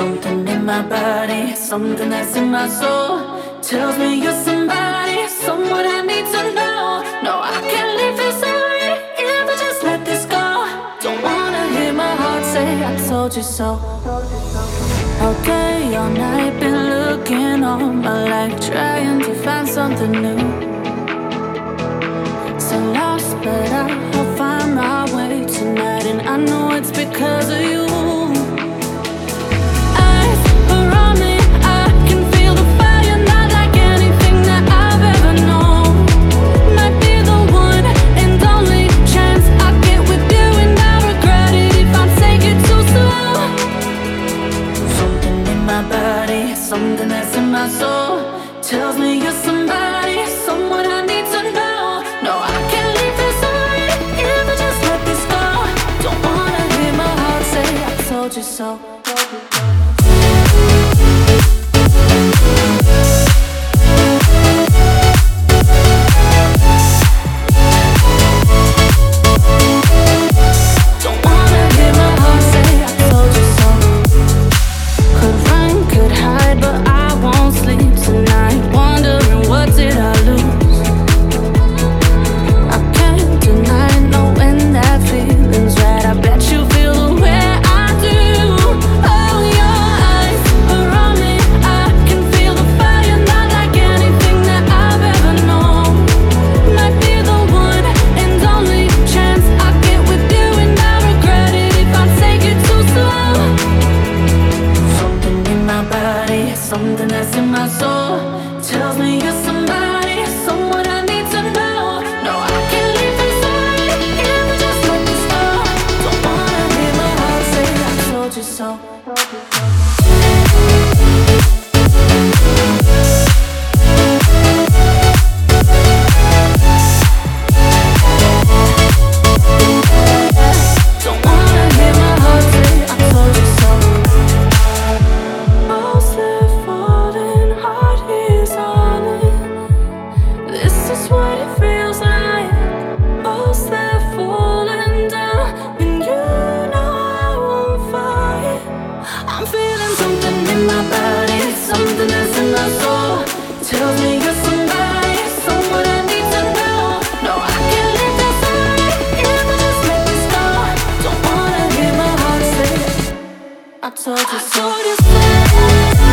Something in my body, something that's in my soul tells me you're somebody, someone I need to know. No, I can't leave this away if I just let this go. Don't wanna hear my heart say I told you so. Okay, all night been looking all my life, trying to find something new. So lost, but I'll find my way tonight, and I know it's because of you. Something that's in my soul tells me you're somebody, someone I need to know. No, I can't leave this away if I just let this go. Don't wanna hear my heart say I told you so. Something that's in my soul. Tells me you're somebody, wanna hear my heart. I told you so.